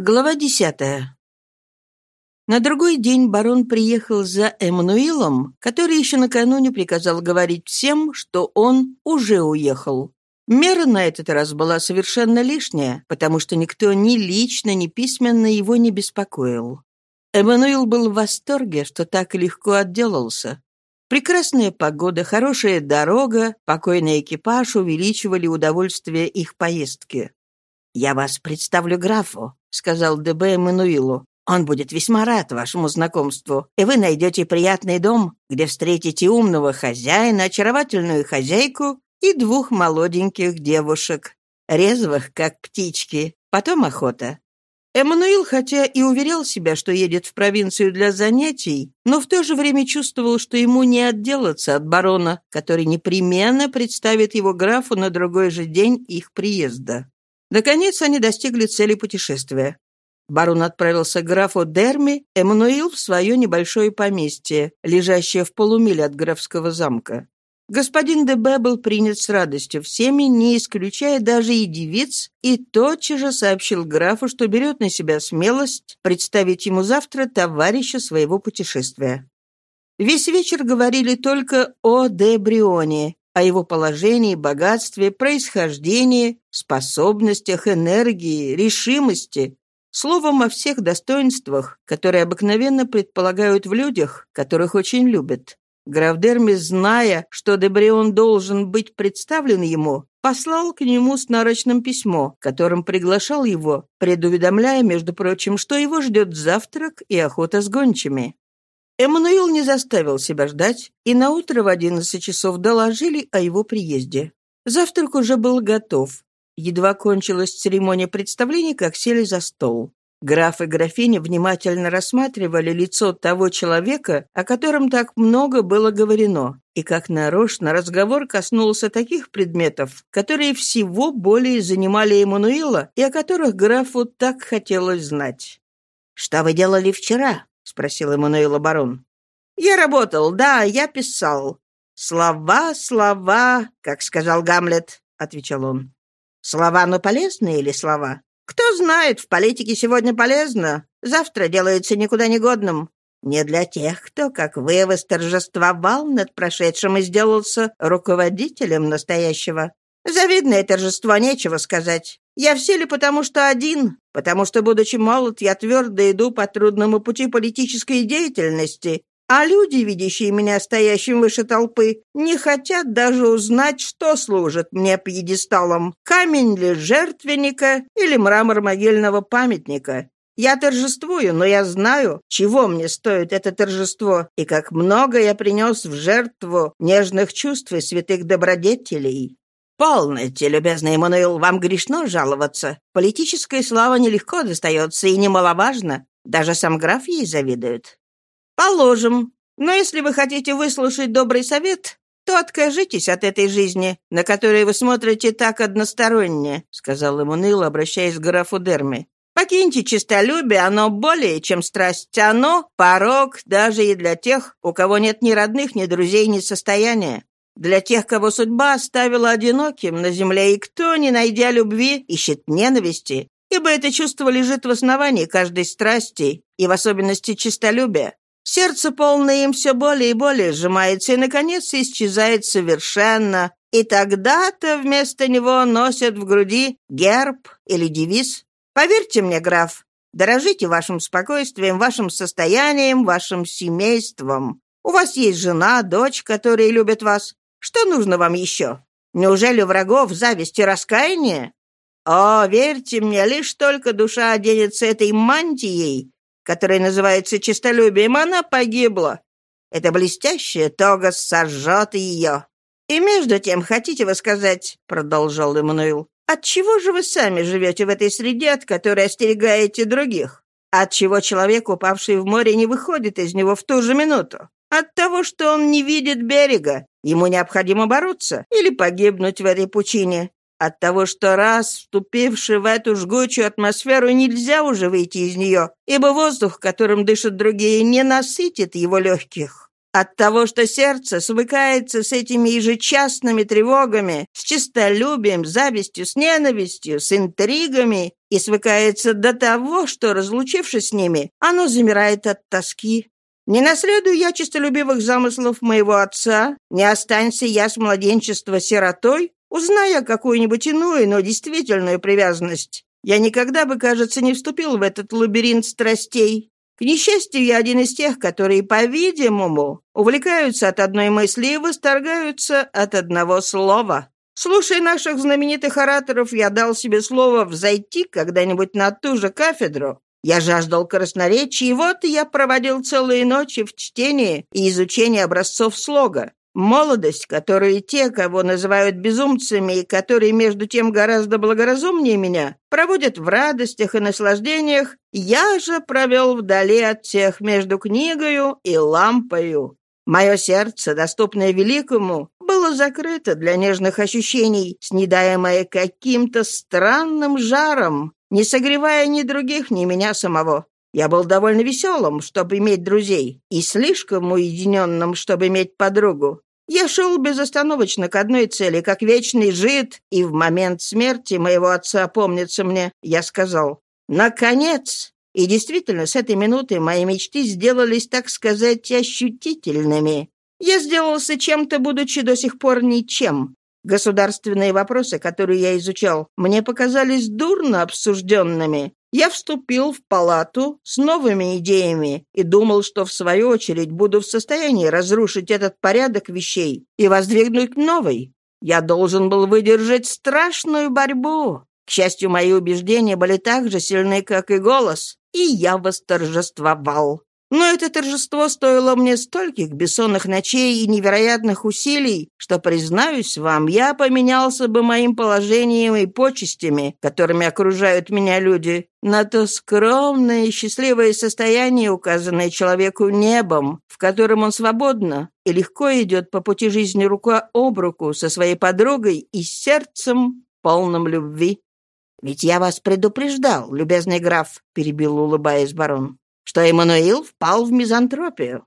Глава десятая. На другой день барон приехал за Эммануилом, который еще накануне приказал говорить всем, что он уже уехал. Мера на этот раз была совершенно лишняя, потому что никто ни лично, ни письменно его не беспокоил. Эммануил был в восторге, что так легко отделался. Прекрасная погода, хорошая дорога, покойный экипаж увеличивали удовольствие их поездки. «Я вас представлю графу», — сказал ДБ Эммануилу. «Он будет весьма рад вашему знакомству, и вы найдете приятный дом, где встретите умного хозяина, очаровательную хозяйку и двух молоденьких девушек, резвых, как птички. Потом охота. Эммануил, хотя и уверял себя, что едет в провинцию для занятий, но в то же время чувствовал, что ему не отделаться от барона, который непременно представит его графу на другой же день их приезда. Наконец они достигли цели путешествия. Барон отправился к графу Дерми, Эммануил в свое небольшое поместье, лежащее в полумиле от графского замка. Господин ДБ был принят с радостью всеми, не исключая даже и девиц, и тотчас же сообщил графу, что берет на себя смелость представить ему завтра товарища своего путешествия. Весь вечер говорили только о Де Брионе, о его положении, богатстве, происхождении, способностях, энергии, решимости, словом, о всех достоинствах, которые обыкновенно предполагают в людях, которых очень любят. Граф Дерми, зная, что Дебрион должен быть представлен ему, послал к нему с нарочным письмо, которым приглашал его, предуведомляя, между прочим, что его ждет завтрак и охота с гончими. Эммануил не заставил себя ждать, и наутро в одиннадцать часов доложили о его приезде. Завтрак уже был готов. Едва кончилась церемония представления, как сели за стол. Граф и графиня внимательно рассматривали лицо того человека, о котором так много было говорено, и как нарочно разговор коснулся таких предметов, которые всего более занимали Эммануила и о которых графу так хотелось знать. «Что вы делали вчера?» — спросил Эммануила барон. «Я работал, да, я писал. Слова, слова, как сказал Гамлет», — отвечал он. «Слова, но полезные или слова? Кто знает, в политике сегодня полезно, завтра делается никуда негодным. Не для тех, кто, как вы, восторжествовал над прошедшим и сделался руководителем настоящего. Завидное торжество, нечего сказать. Я в силе потому, что один, потому что, будучи молод, я твердо иду по трудному пути политической деятельности, а люди, видящие меня стоящим выше толпы, не хотят даже узнать, что служит мне пьедесталом – камень ли жертвенника или мрамор могильного памятника. Я торжествую, но я знаю, чего мне стоит это торжество, и как много я принес в жертву нежных чувств и святых добродетелей. «Полноте, любезный Эммануил, вам грешно жаловаться. Политическая слава нелегко достается и немаловажно. Даже сам граф ей завидует». «Положим. Но если вы хотите выслушать добрый совет, то откажитесь от этой жизни, на которую вы смотрите так односторонне», сказал Эммануил, обращаясь к графу Дерми. «Покиньте честолюбие, оно более, чем страсть. Оно — порог даже и для тех, у кого нет ни родных, ни друзей, ни состояния. Для тех, кого судьба оставила одиноким на земле, и кто, не найдя любви, ищет ненависти, ибо это чувство лежит в основании каждой страсти, и в особенности честолюбия. Сердце, полное им, все более и более сжимается, и, наконец, исчезает совершенно, и тогда-то вместо него носят в груди герб или девиз. Поверьте мне, граф, дорожите вашим спокойствием, вашим состоянием, вашим семейством. У вас есть жена, дочь, которые любят вас. Что нужно вам еще? Неужели врагов зависть и раскаяние? О, верьте мне, лишь только душа оденется этой мантией, которая называется честолюбием, она погибла. Эта блестящая тога сожжет ее. И между тем, хотите вы сказать, — продолжал Эммануил, — отчего же вы сами живете в этой среде, от которой остерегаете других? Отчего человек, упавший в море, не выходит из него в ту же минуту? От того, что он не видит берега, ему необходимо бороться или погибнуть в этой пучине. От того, что раз вступивший в эту жгучую атмосферу, нельзя уже выйти из нее, ибо воздух, которым дышат другие, не насытит его легких. От того, что сердце смыкается с этими ежечасными тревогами, с честолюбием, завистью, с ненавистью, с интригами, и свыкается до того, что, разлучившись с ними, оно замирает от тоски. Не наследую я честолюбивых замыслов моего отца, не останься я с младенчества сиротой, узная какую-нибудь иную, но действительную привязанность. Я никогда бы, кажется, не вступил в этот лабиринт страстей. К несчастью, я один из тех, которые, по-видимому, увлекаются от одной мысли и восторгаются от одного слова. Слушая наших знаменитых ораторов, я дал себе слово взойти когда-нибудь на ту же кафедру. Я жаждал красноречия, и вот я проводил целые ночи в чтении и изучении образцов слога. Молодость, которую те, кого называют безумцами, и которые, между тем, гораздо благоразумнее меня, проводят в радостях и наслаждениях, я же провел вдали от всех между книгою и лампою. Мое сердце, доступное великому, было закрыто для нежных ощущений, снедаемое каким-то странным жаром, не согревая ни других, ни меня самого. Я был довольно веселым, чтобы иметь друзей, и слишком уединенным, чтобы иметь подругу. Я шел безостановочно к одной цели, как вечный жид, и в момент смерти моего отца, помнится мне, я сказал «Наконец!» И действительно, с этой минуты мои мечты сделались, так сказать, ощутительными. Я сделался чем-то, будучи до сих пор ничем. Государственные вопросы, которые я изучал, мне показались дурно обсужденными. Я вступил в палату с новыми идеями и думал, что в свою очередь буду в состоянии разрушить этот порядок вещей и воздвигнуть новый. Я должен был выдержать страшную борьбу. К счастью, мои убеждения были так же сильны, как и голос, и я восторжествовал. Но это торжество стоило мне стольких бессонных ночей и невероятных усилий, что, признаюсь вам, я поменялся бы моим положением и почестями, которыми окружают меня люди, на то скромное и счастливое состояние, указанное человеку небом, в котором он свободно и легко идет по пути жизни рука об руку со своей подругой и сердцем, полным любви. «Ведь я вас предупреждал, любезный граф», — перебил, улыбаясь барон что Эммануил впал в мизантропию.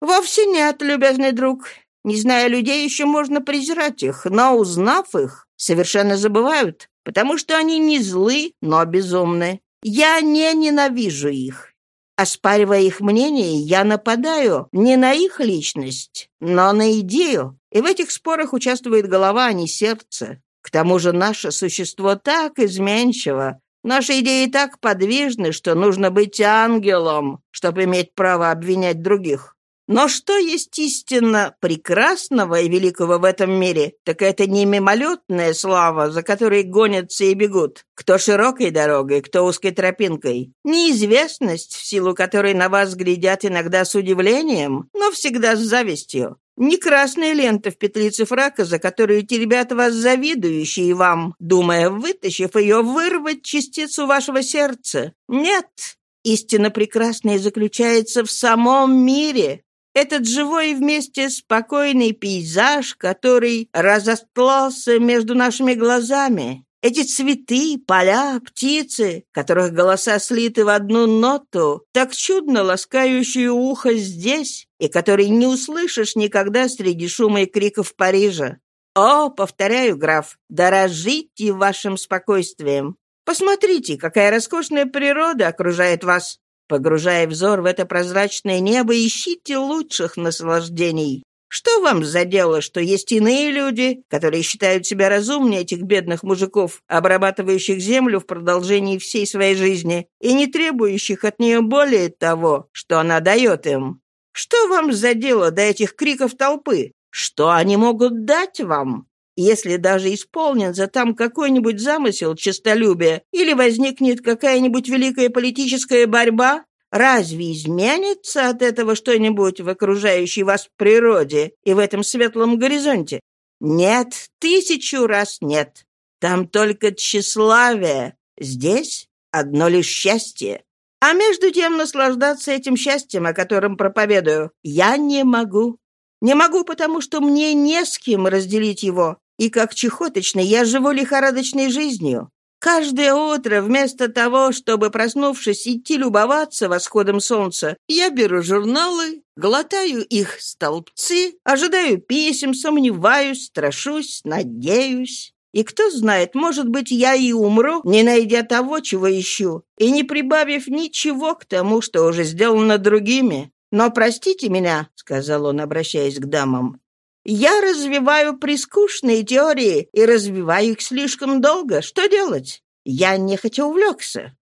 Вовсе нет, любезный друг. Не зная людей, еще можно презирать их, но, узнав их, совершенно забывают, потому что они не злы, но безумны. Я не ненавижу их. Оспаривая их мнение, я нападаю не на их личность, но на идею, и в этих спорах участвует голова, а не сердце. К тому же наше существо так изменчиво, Наши идеи так подвижны, что нужно быть ангелом, чтобы иметь право обвинять других. Но что есть истинно прекрасного и великого в этом мире, так это не мимолетная слава, за которой гонятся и бегут, кто широкой дорогой, кто узкой тропинкой, неизвестность, в силу которой на вас глядят иногда с удивлением, но всегда с завистью, не красная лента в петлице фрака, за которую теребят вас завидующие вам, думая, вытащив ее, вырвать частицу вашего сердца. Нет, истина прекрасная заключается в самом мире. Этот живой и вместе спокойный пейзаж, который разостлался между нашими глазами. Эти цветы, поля, птицы, которых голоса слиты в одну ноту, так чудно ласкающую ухо здесь, и которые не услышишь никогда среди шума и криков Парижа. О, повторяю, граф, дорожите вашим спокойствием. Посмотрите, какая роскошная природа окружает вас. Погружая взор в это прозрачное небо, ищите лучших наслаждений. Что вам за дело, что есть иные люди, которые считают себя разумнее этих бедных мужиков, обрабатывающих землю в продолжении всей своей жизни и не требующих от нее более того, что она дает им? Что вам за дело до этих криков толпы? Что они могут дать вам? Если даже исполнится там какой-нибудь замысел честолюбия или возникнет какая-нибудь великая политическая борьба, Разве изменится от этого что-нибудь в окружающей вас природе и в этом светлом горизонте? Нет, тысячу раз нет. Там только тщеславие. Здесь одно лишь счастье. А между тем наслаждаться этим счастьем, о котором проповедую, я не могу. Не могу, потому что мне не с кем разделить его. И как чехоточный я живу лихорадочной жизнью. Каждое утро вместо того, чтобы, проснувшись, идти любоваться восходом солнца, я беру журналы, глотаю их столбцы, ожидаю писем, сомневаюсь, страшусь, надеюсь. И кто знает, может быть, я и умру, не найдя того, чего ищу, и не прибавив ничего к тому, что уже сделано другими. Но простите меня, — сказал он, обращаясь к дамам, — я развиваю прискучные теории и развиваю их слишком долго. Что делать? Я нехотя увлекся.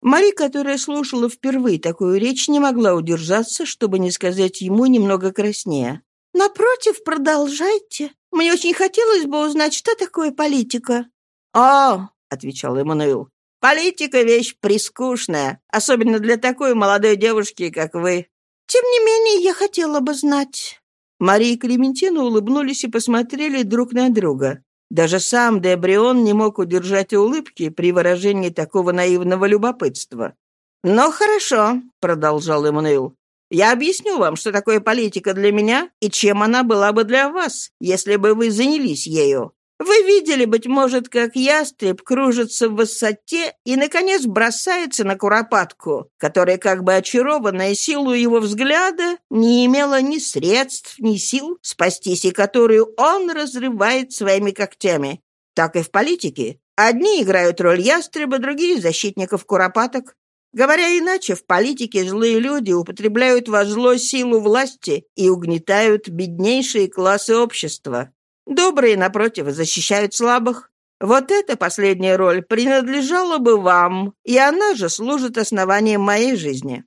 Мари, которая слушала впервые такую речь, не могла удержаться, чтобы не сказать ему немного краснее. «Напротив, продолжайте. Мне очень хотелось бы узнать, что такое политика». «О!» — отвечал Эммануил. «Политика — вещь прискучная, особенно для такой молодой девушки, как вы». «Тем не менее, я хотела бы знать». Мария и Клементина улыбнулись и посмотрели друг на друга. Даже сам Дебрион не мог удержать улыбки при выражении такого наивного любопытства. «Ну, хорошо», — продолжал Эммануил. Я объясню вам, что такое политика для меня и чем она была бы для вас, если бы вы занялись ею. Вы видели, быть может, как ястреб кружится в высоте и, наконец, бросается на куропатку, которая, как бы очарованная силу его взгляда, не имела ни средств, ни сил спастись, и которую он разрывает своими когтями. Так и в политике. Одни играют роль ястреба, другие — защитников куропаток. Говоря иначе, в политике злые люди употребляют во зло силу власти и угнетают беднейшие классы общества. Добрые, напротив, защищают слабых. Вот эта последняя роль принадлежала бы вам, и она же служит основанием моей жизни».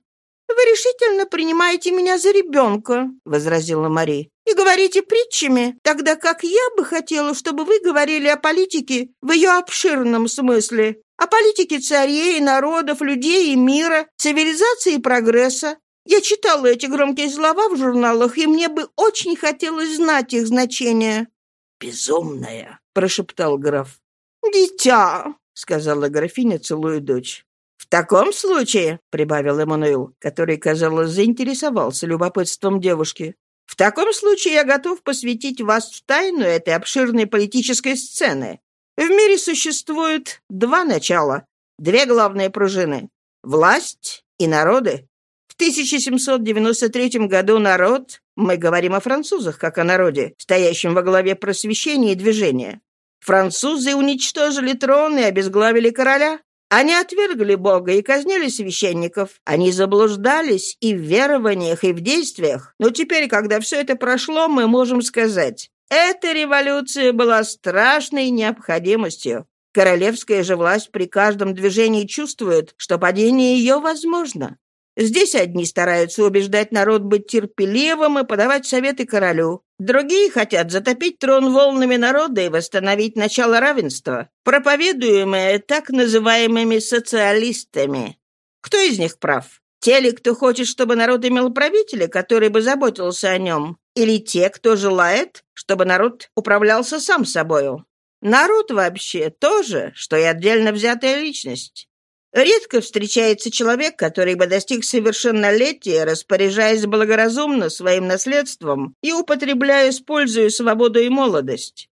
«Вы решительно принимаете меня за ребенка», — возразила Мари, «и говорите притчами, тогда как я бы хотела, чтобы вы говорили о политике в ее обширном смысле, о политике царей, народов, людей и мира, цивилизации и прогресса. Я читала эти громкие слова в журналах, и мне бы очень хотелось знать их значение». «Безумная», — прошептал граф. «Дитя», — сказала графиня, целуя дочь. «В таком случае», — прибавил Эммануил, который, казалось, заинтересовался любопытством девушки, «в таком случае я готов посвятить вас в тайну этой обширной политической сцены. В мире существует два начала, две главные пружины – власть и народы. В 1793 году народ, мы говорим о французах как о народе, стоящем во главе просвещения и движения. Французы уничтожили трон и обезглавили короля. Они отвергли Бога и казнили священников. Они заблуждались и в верованиях, и в действиях. Но теперь, когда все это прошло, мы можем сказать, эта революция была страшной необходимостью. Королевская же власть при каждом движении чувствует, что падение ее возможно. Здесь одни стараются убеждать народ быть терпеливым и подавать советы королю. Другие хотят затопить трон волнами народа и восстановить начало равенства, проповедуемое так называемыми социалистами. Кто из них прав? Те ли, кто хочет, чтобы народ имел правителя, который бы заботился о нем? Или те, кто желает, чтобы народ управлялся сам собою? Народ вообще тоже, что и отдельно взятая личность. Редко встречается человек, который бы достиг совершеннолетия, распоряжаясь благоразумно своим наследством и употребляя, используя свободу и молодость.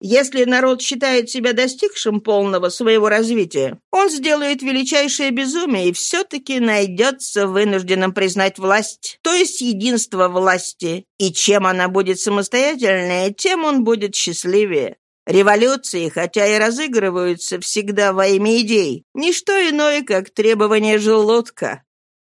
Если народ считает себя достигшим полного своего развития, он сделает величайшее безумие и все-таки найдется вынужденным признать власть, то есть единство власти. И чем она будет самостоятельнее, тем он будет счастливее. Революции, хотя и разыгрываются всегда во имя идей, не что иное, как требование желудка.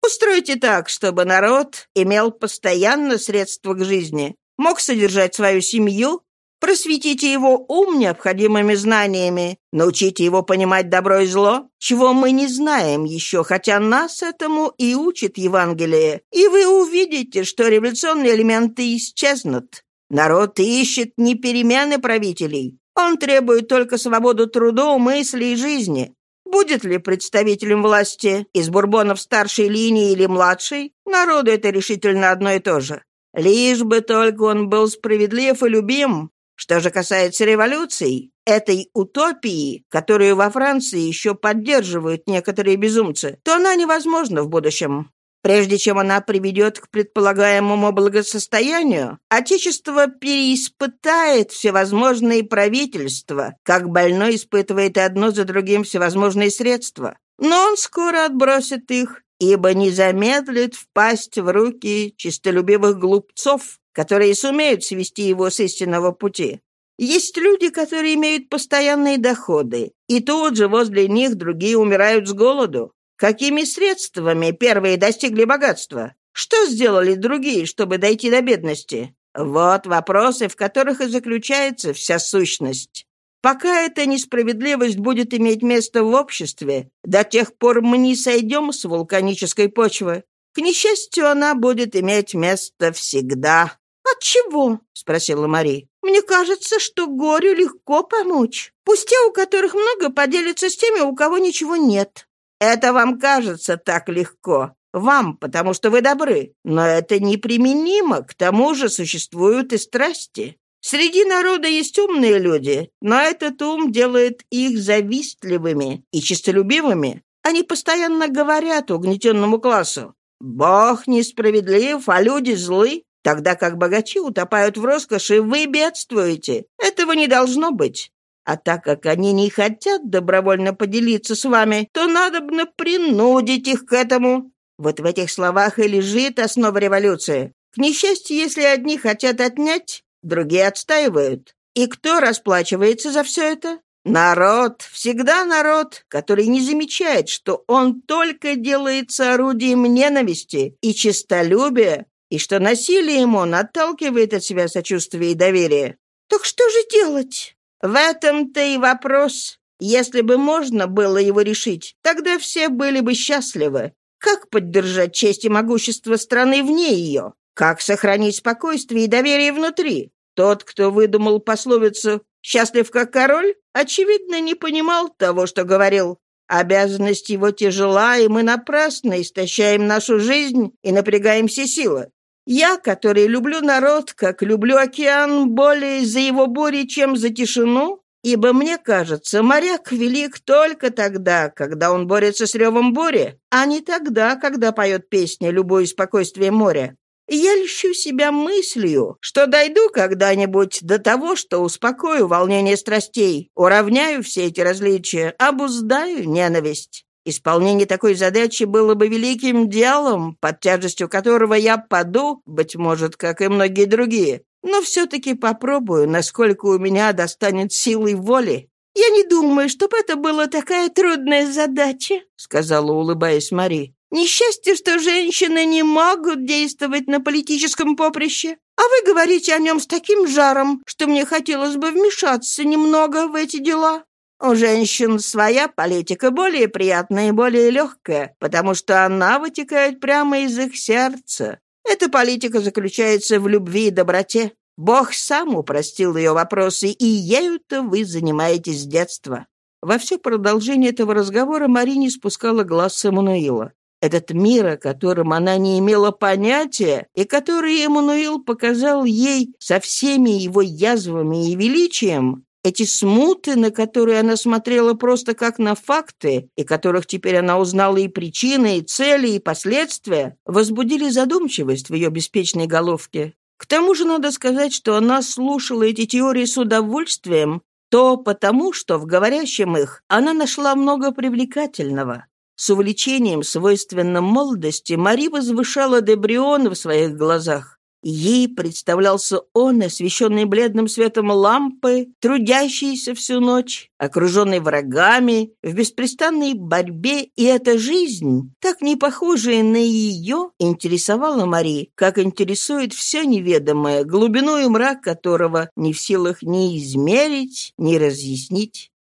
Устройте так, чтобы народ имел постоянно средства к жизни, мог содержать свою семью Просветите его ум необходимыми знаниями, научите его понимать добро и зло, чего мы не знаем еще, хотя нас этому и учит Евангелие, и вы увидите, что революционные элементы исчезнут. Народ ищет не перемены правителей, он требует только свободу труду, мысли и жизни. Будет ли представителем власти из бурбонов старшей линии или младшей, народу это решительно одно и то же. Лишь бы только он был справедлив и любим, что же касается революций, этой утопии, которую во Франции еще поддерживают некоторые безумцы, то она невозможна в будущем. Прежде чем она приведет к предполагаемому благосостоянию, Отечество переиспытает всевозможные правительства, как больной испытывает одно за другим всевозможные средства. Но он скоро отбросит их, ибо не замедлит впасть в руки чистолюбивых глупцов, которые сумеют свести его с истинного пути. Есть люди, которые имеют постоянные доходы, и тут же возле них другие умирают с голоду. Какими средствами первые достигли богатства? Что сделали другие, чтобы дойти до бедности? Вот вопросы, в которых и заключается вся сущность. Пока эта несправедливость будет иметь место в обществе, до тех пор мы не сойдем с вулканической почвы. К несчастью, она будет иметь место всегда. «От чего?» — спросила Мари. «Мне кажется, что горю легко помочь. Пусть те, у которых много, поделятся с теми, у кого ничего нет». «Это вам кажется так легко. Вам, потому что вы добры. Но это неприменимо. К тому же существуют и страсти. Среди народа есть умные люди, но этот ум делает их завистливыми и честолюбивыми. Они постоянно говорят угнетенному классу. «Бог несправедлив, а люди злы», тогда как богачи утопают в роскоши, вы бедствуете. Этого не должно быть. А так как они не хотят добровольно поделиться с вами, то надо бы принудить их к этому. Вот в этих словах и лежит основа революции. К несчастью, если одни хотят отнять, другие отстаивают. И кто расплачивается за все это? Народ, всегда народ, который не замечает, что он только делается орудием ненависти и честолюбия, и что насилие ему отталкивает от себя сочувствие и доверие. Так что же делать? В этом-то и вопрос. Если бы можно было его решить, тогда все были бы счастливы. Как поддержать честь и могущество страны вне ее? Как сохранить спокойствие и доверие внутри? Тот, кто выдумал пословицу «счастлив как король», очевидно, не понимал того, что говорил. Обязанность его тяжела, и мы напрасно истощаем нашу жизнь и напрягаем все силы. Я, который люблю народ, как люблю океан, более за его бури, чем за тишину, ибо мне кажется, моряк велик только тогда, когда он борется с ревом бури, а не тогда, когда поет песни «Любое спокойствие моря». Я льщу себя мыслью, что дойду когда-нибудь до того, что успокою волнение страстей, уравняю все эти различия, обуздаю ненависть. Исполнение такой задачи было бы великим делом, под тяжестью которого я паду, быть может, как и многие другие. Но все-таки попробую, насколько у меня достанет силы воли. «Я не думаю, чтобы это была такая трудная задача», — сказала, улыбаясь Мари. Несчастье, что женщины не могут действовать на политическом поприще. А вы говорите о нем с таким жаром, что мне хотелось бы вмешаться немного в эти дела. У женщин своя политика более приятная и более легкая, потому что она вытекает прямо из их сердца. Эта политика заключается в любви и доброте. Бог сам упростил ее вопросы, и ею-то вы занимаетесь с детства». Во все продолжение этого разговора Мари не спускала глаз с Эммануила. Этот мир, о котором она не имела понятия, и который Эммануил показал ей со всеми его язвами и величием, эти смуты, на которые она смотрела просто как на факты, и которых теперь она узнала и причины, и цели, и последствия, возбудили задумчивость в ее беспечной головке. К тому же надо сказать, что она слушала эти теории с удовольствием, то потому, что в говорящем их она нашла много привлекательного. С увлечением, свойственным молодости, Мари возвышала Дебриона в своих глазах. Ей представлялся он, освещенный бледным светом лампы, трудящийся всю ночь, окруженный врагами, в беспрестанной борьбе, и эта жизнь, так не похожая на ее, интересовала Мари, как интересует все неведомое, глубину и мрак которого не в силах ни измерить, ни разъяснить.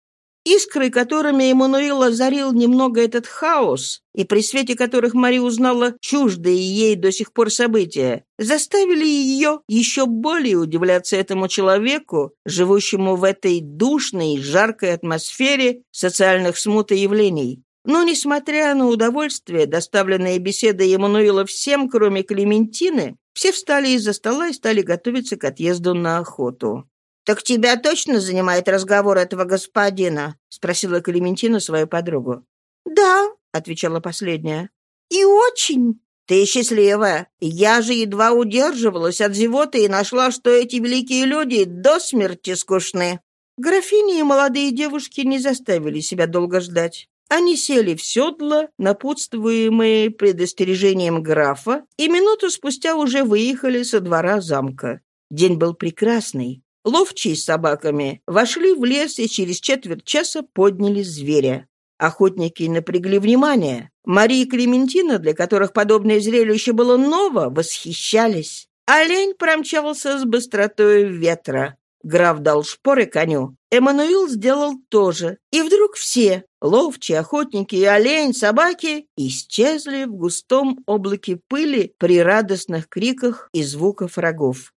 Искры, которыми Эммануил озарил немного этот хаос, и при свете которых Мари узнала чуждые ей до сих пор события, заставили ее еще более удивляться этому человеку, живущему в этой душной, жаркой атмосфере социальных смут и явлений. Но, несмотря на удовольствие, доставленное беседой Эммануила всем, кроме Клементины, все встали из-за стола и стали готовиться к отъезду на охоту. «Так тебя точно занимает разговор этого господина?» — спросила Клементина свою подругу. «Да», — отвечала последняя. «И очень». «Ты счастливая. Я же едва удерживалась от зевоты и нашла, что эти великие люди до смерти скучны». Графини и молодые девушки не заставили себя долго ждать. Они сели в седло, напутствуемые предостережением графа, и минуту спустя уже выехали со двора замка. День был прекрасный. Ловчие с собаками вошли в лес и через четверть часа подняли зверя. Охотники напрягли внимание. Мария и Клементина, для которых подобное зрелище было ново, восхищались. Олень промчался с быстротой ветра. Граф дал шпоры коню. Эммануил сделал то же. И вдруг все — ловчие, охотники олень, собаки — исчезли в густом облаке пыли при радостных криках и звуках рогов.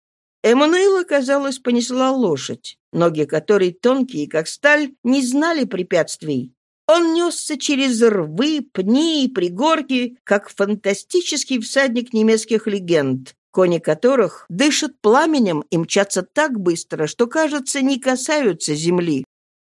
Эммануила, казалось, понесла лошадь, ноги которой, тонкие, как сталь, не знали препятствий. Он несся через рвы, пни и пригорки, как фантастический всадник немецких легенд, кони которых дышат пламенем и мчатся так быстро, что, кажется, не касаются земли.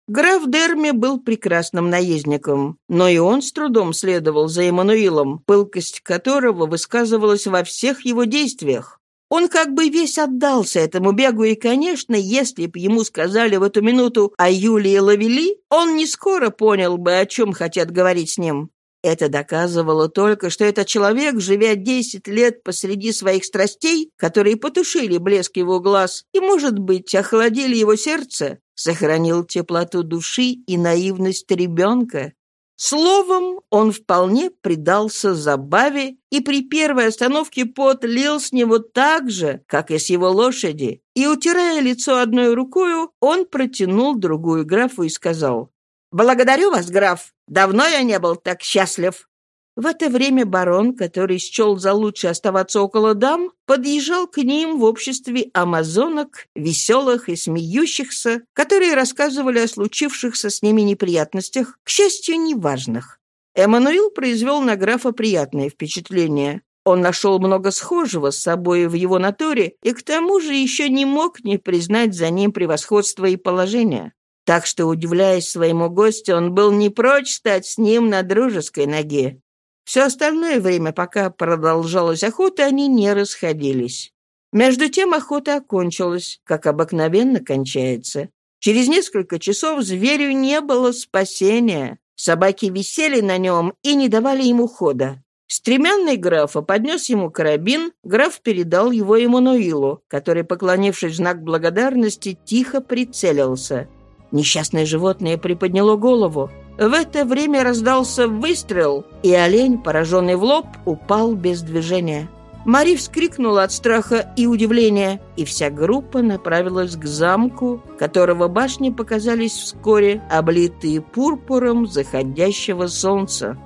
Граф Дерми был прекрасным наездником, но и он с трудом следовал за Эммануилом, пылкость которого высказывалась во всех его действиях. Он как бы весь отдался этому бегу, и, конечно, если б ему сказали в эту минуту о Юлии Лавели, он не скоро понял бы, о чем хотят говорить с ним. Это доказывало только, что этот человек, живя десять лет посреди своих страстей, которые потушили блеск его глаз и, может быть, охладили его сердце, сохранил теплоту души и наивность ребенка. Словом, он вполне предался забаве, и при первой остановке пот лил с него так же, как и с его лошади, и, утирая лицо одной рукою, он протянул другую графу и сказал, «Благодарю вас, граф, давно я не был так счастлив». В это время барон, который счел за лучше оставаться около дам, подъезжал к ним в обществе амазонок, веселых и смеющихся, которые рассказывали о случившихся с ними неприятностях, к счастью, неважных. Эммануил произвел на графа приятное впечатление. Он нашел много схожего с собой в его натуре и к тому же еще не мог не признать за ним превосходство и положение. Так что, удивляясь своему гостю, он был не прочь стать с ним на дружеской ноге. Все остальное время, пока продолжалась охота, они не расходились. Между тем охота окончилась, как обыкновенно кончается. Через несколько часов зверю не было спасения. Собаки висели на нем и не давали ему хода. Стремянный графа поднес ему карабин, граф передал его Эммануилу, который, поклонившись в знак благодарности, тихо прицелился. Несчастное животное приподняло голову. В это время раздался выстрел, и олень, пораженный в лоб, упал без движения. Мари вскрикнула от страха и удивления, и вся группа направилась к замку, которого башни показались вскоре, облитые пурпуром заходящего солнца.